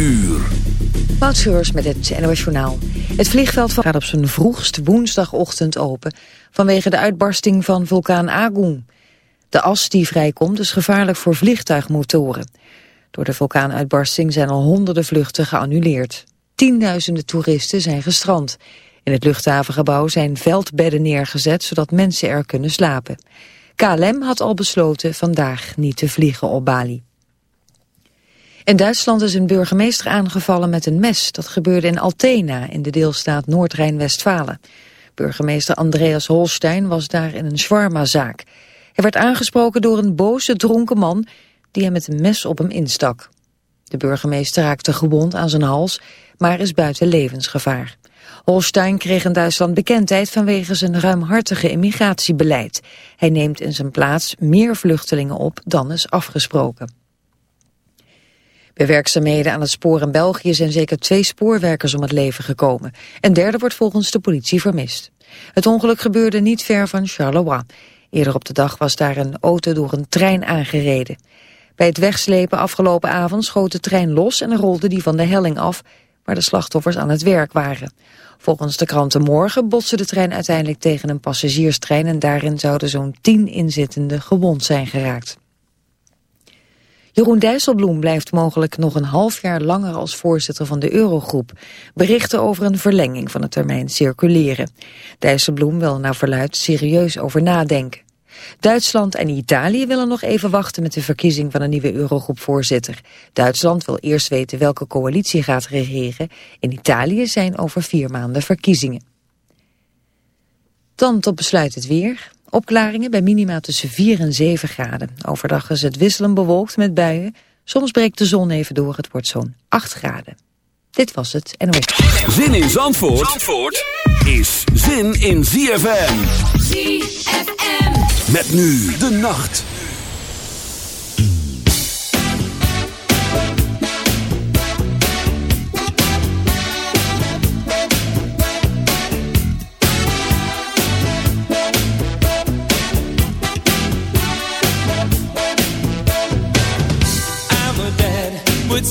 uur. Met het NOS Journaal. Het vliegveld gaat op zijn vroegst woensdagochtend open... vanwege de uitbarsting van vulkaan Agung. De as die vrijkomt is gevaarlijk voor vliegtuigmotoren. Door de vulkaanuitbarsting zijn al honderden vluchten geannuleerd. Tienduizenden toeristen zijn gestrand. In het luchthavengebouw zijn veldbedden neergezet... zodat mensen er kunnen slapen. KLM had al besloten vandaag niet te vliegen op Bali. In Duitsland is een burgemeester aangevallen met een mes. Dat gebeurde in Altena in de deelstaat Noord-Rijn-Westfalen. Burgemeester Andreas Holstein was daar in een shawarmazaak. Hij werd aangesproken door een boze dronken man die hem met een mes op hem instak. De burgemeester raakte gewond aan zijn hals, maar is buiten levensgevaar. Holstein kreeg in Duitsland bekendheid vanwege zijn ruimhartige immigratiebeleid. Hij neemt in zijn plaats meer vluchtelingen op dan is afgesproken. Bij werkzaamheden aan het spoor in België zijn zeker twee spoorwerkers om het leven gekomen. Een derde wordt volgens de politie vermist. Het ongeluk gebeurde niet ver van Charleroi. Eerder op de dag was daar een auto door een trein aangereden. Bij het wegslepen afgelopen avond schoot de trein los en rolde die van de helling af, waar de slachtoffers aan het werk waren. Volgens de kranten morgen botste de trein uiteindelijk tegen een passagierstrein en daarin zouden zo'n tien inzittenden gewond zijn geraakt. Jeroen Dijsselbloem blijft mogelijk nog een half jaar langer als voorzitter van de Eurogroep. Berichten over een verlenging van de termijn circuleren. Dijsselbloem wil naar verluid serieus over nadenken. Duitsland en Italië willen nog even wachten met de verkiezing van een nieuwe Eurogroepvoorzitter. Duitsland wil eerst weten welke coalitie gaat regeren. In Italië zijn over vier maanden verkiezingen. Dan tot besluit het weer. Opklaringen bij minima tussen 4 en 7 graden. Overdag is het wisselen bewolkt met buien. Soms breekt de zon even door, het wordt zo'n 8 graden. Dit was het NOS. Zin in Zandvoort, Zandvoort is zin in ZFM. ZFM. Met nu de nacht.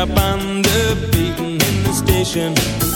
up on the beaten in the station.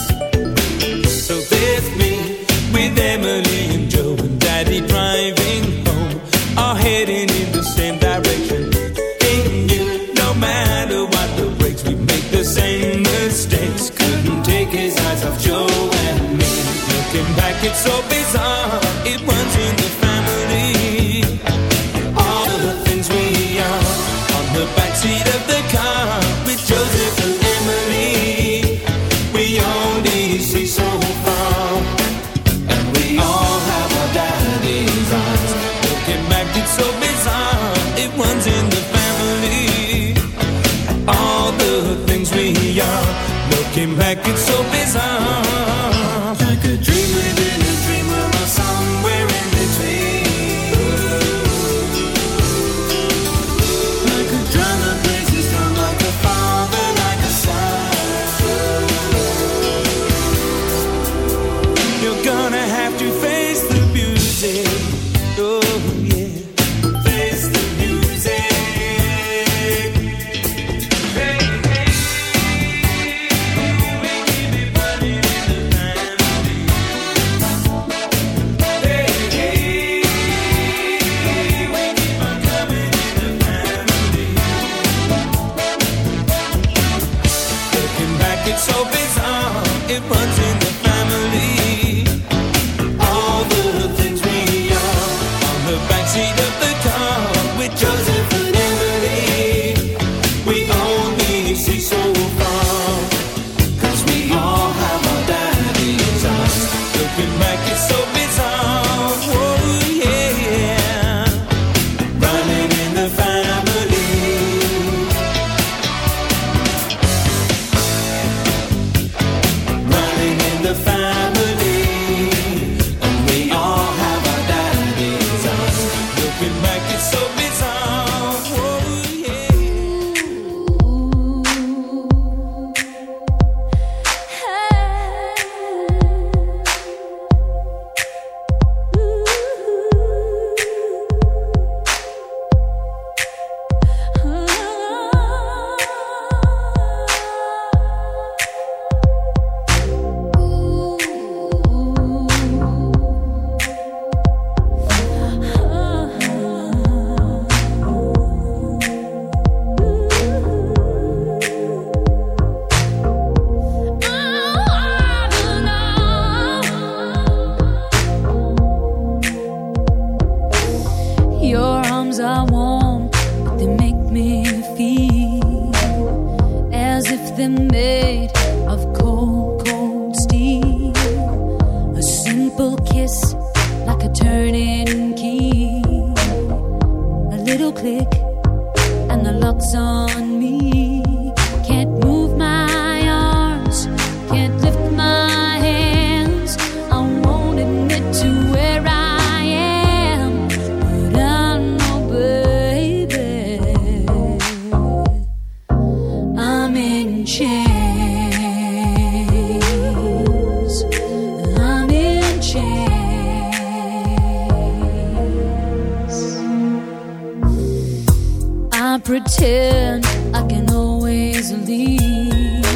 I pretend I can always leave.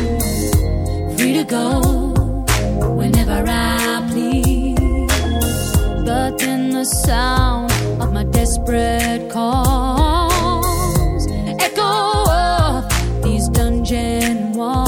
Free to go whenever I please. But then the sound of my desperate calls echo up these dungeon walls.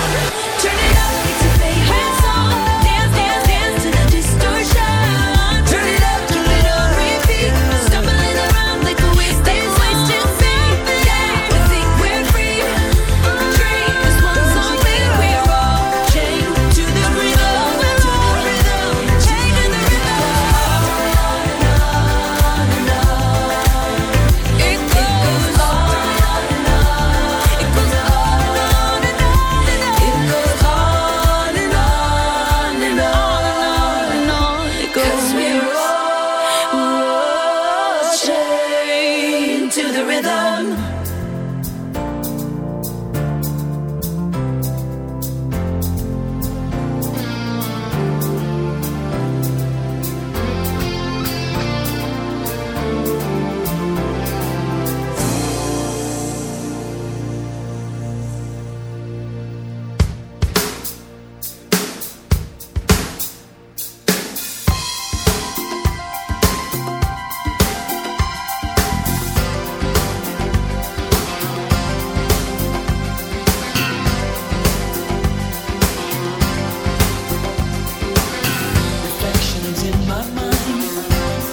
my mind.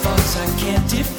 Thoughts I can't define.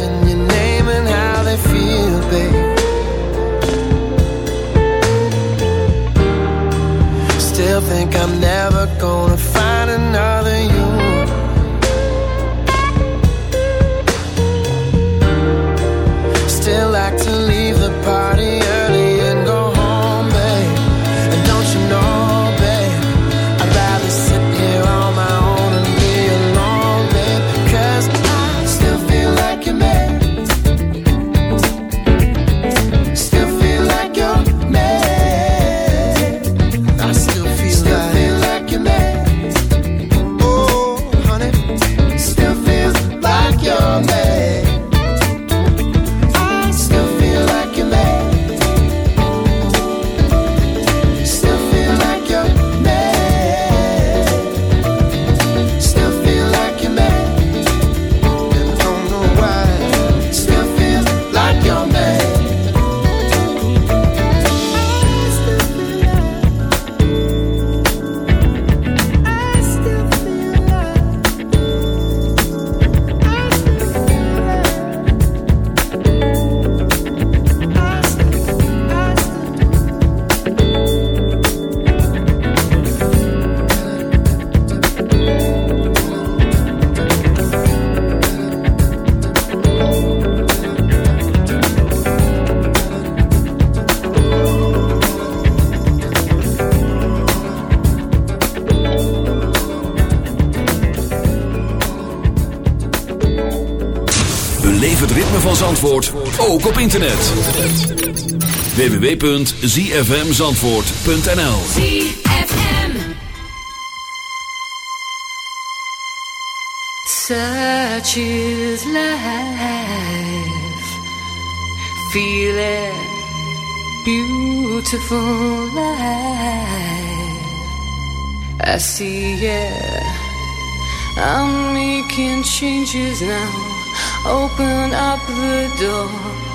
In your name. Ook op internet. www.zfmzandvoort.nl ZFM Such is life. Feel Beautiful life. I see it. I'm making changes now. Open up the door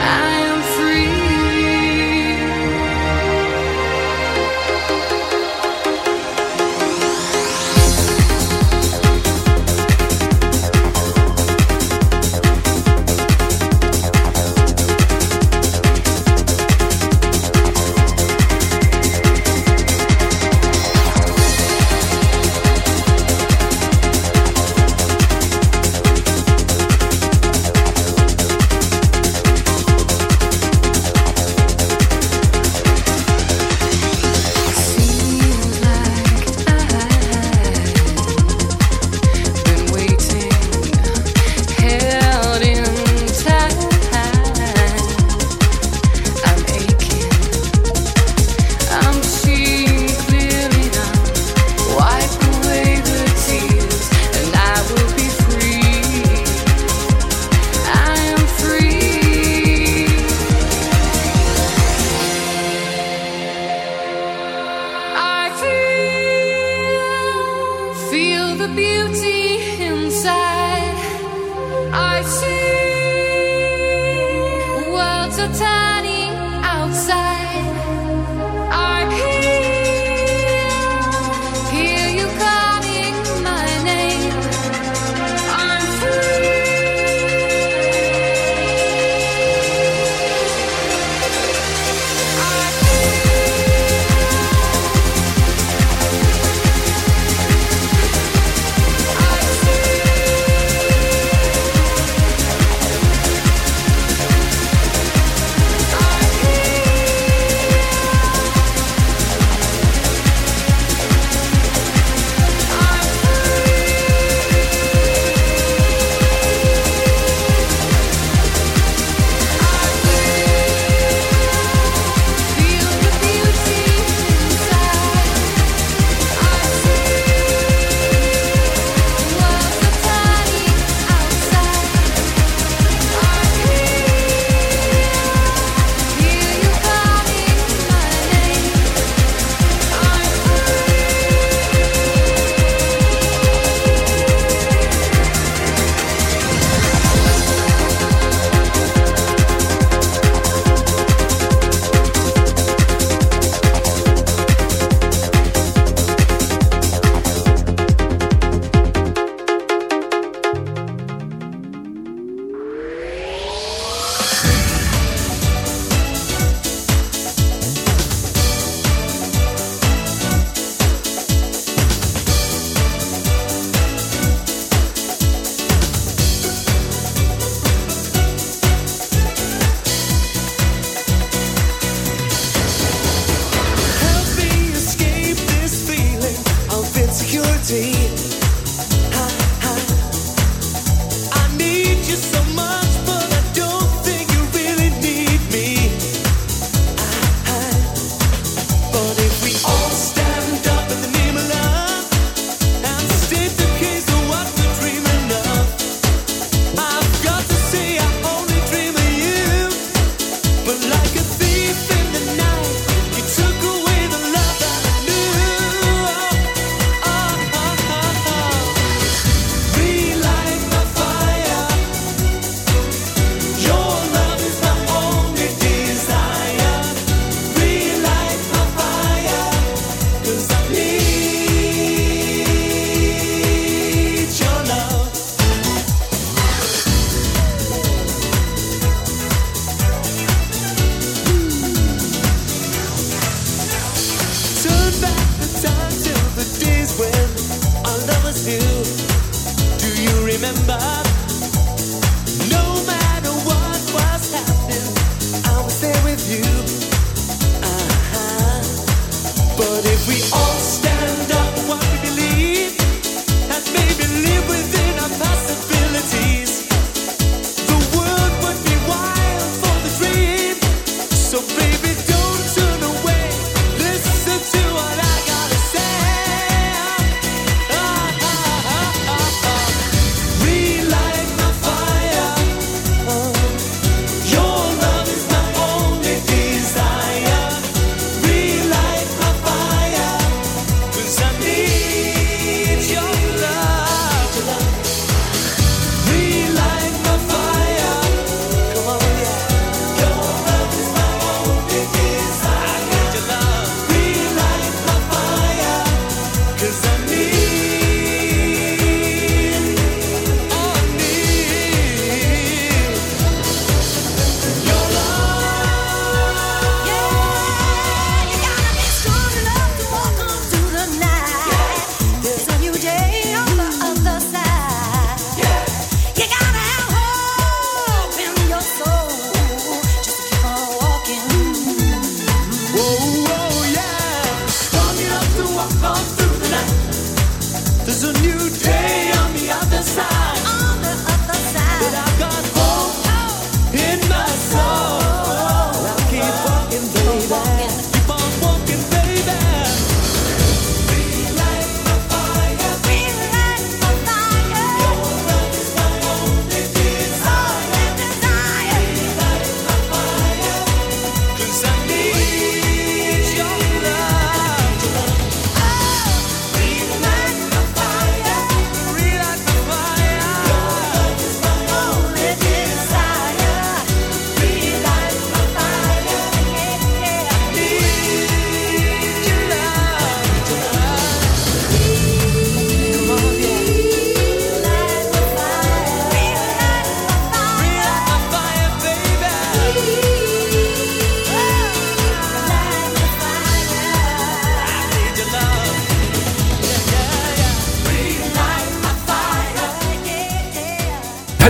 I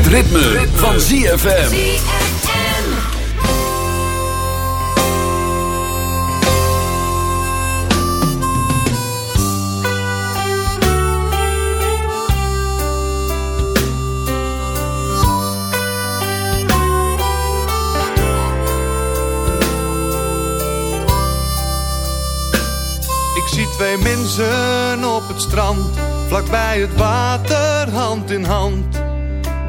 ritme, van ZFM. Ik zie twee mensen op het strand, vlakbij het water, hand in hand.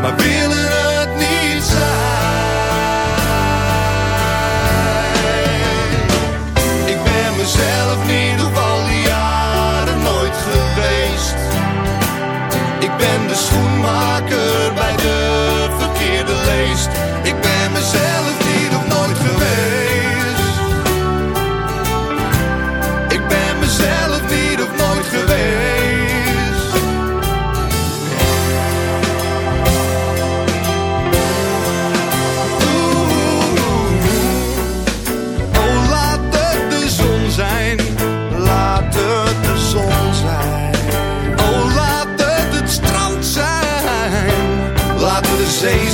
maar willen het niet zijn.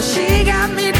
she got me